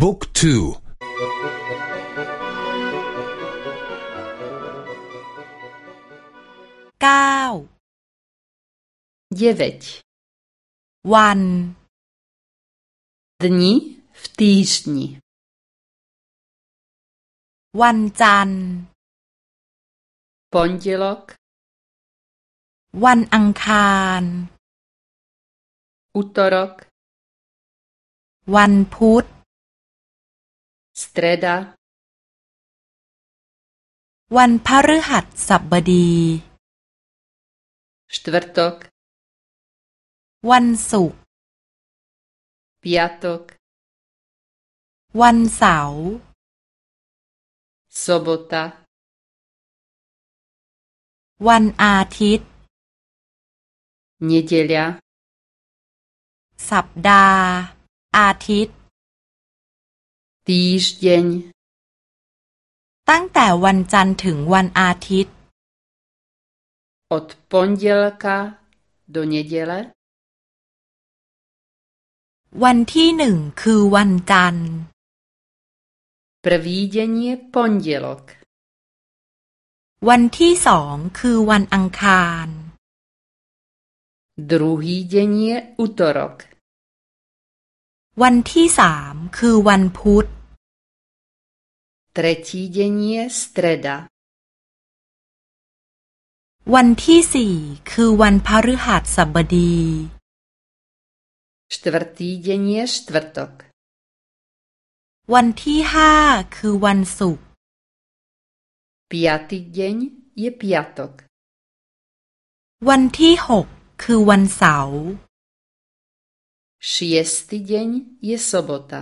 บุ๊กทูเก้า dziewięć วัน dni w tygodniu วันจันทร์ poniedziałek วันอังคาร utorok วันพุธ streda วันพฤหัสบดี czwartek วันศุกร์ piatok วันเสาร์ sobota วันอาทิตย์ niedziela สัปดาห์ อาทิตย์ tydzień ตั้งแต่วันจันทร์ถึงวันอาทิตย์ od poniedziałka do niedzielę วันที่หนึ่งคือวันจันทร์ Prvý dzień je poniedziałek. วันที่สองคือวันอังคาร Druhý dzień je utorok. วันที่สาม คือวันพุธ Třetí dzień je streda. วันที่สี่คือวันพฤหัสบดี Čtvrtý dzień je čtvrtok. วันที่ห้าคือวันศุกร์ Pátý dzień je piatok. วันที่หกคือวันเสาร์ Šiestý dzień je sobota.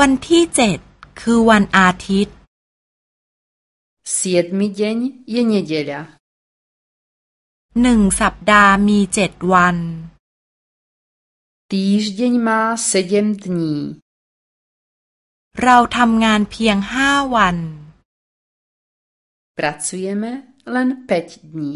วันที่เจ็ดคือวันอาทิตย์ Siedmý dzień je niedziela. หนึ่งสัปดาห์มีเจ็ดวัน Týždeň má sedm dní. เราทำงานเพียงห้าวัน Pracujeme len päť dní.